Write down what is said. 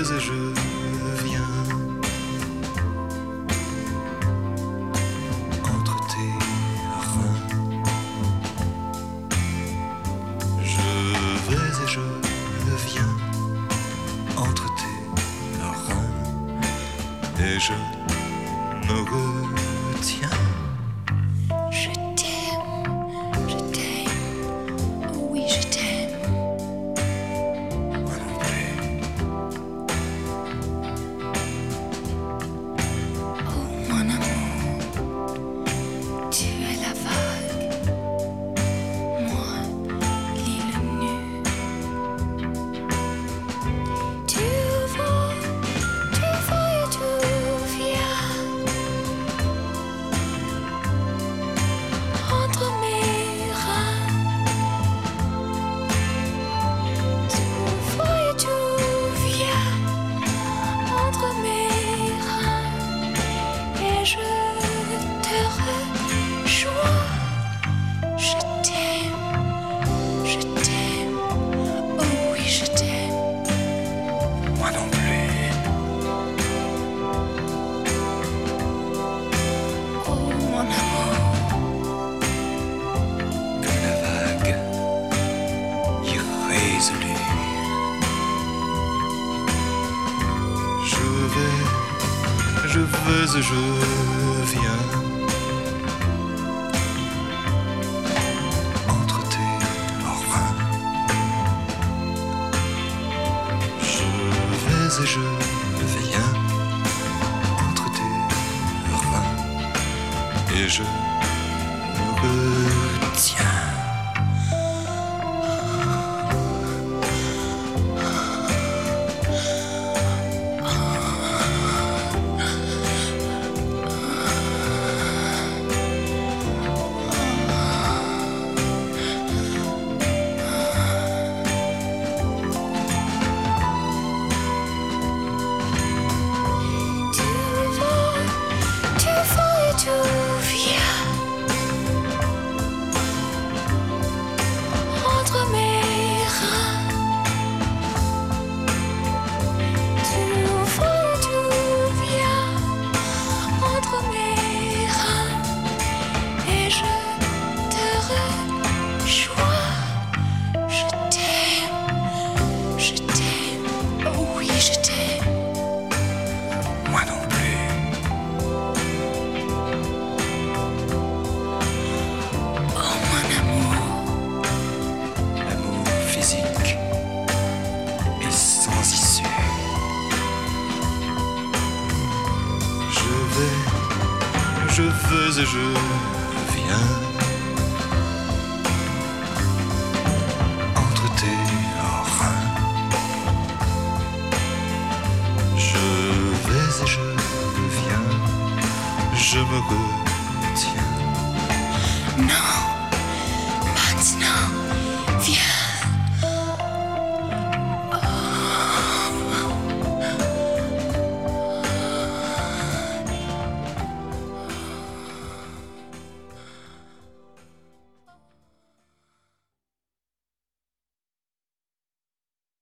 creuse et je viens entre tes reins. Je vais et je viens entre tes reins et je me. Je vais, je veux, je viens. Entre tes orpins. Je vais et je viens. Entre tes orpins. Et je me retiens. je veux et je viens. Entre tes reins, je vais et je viens, je me retiens. Non.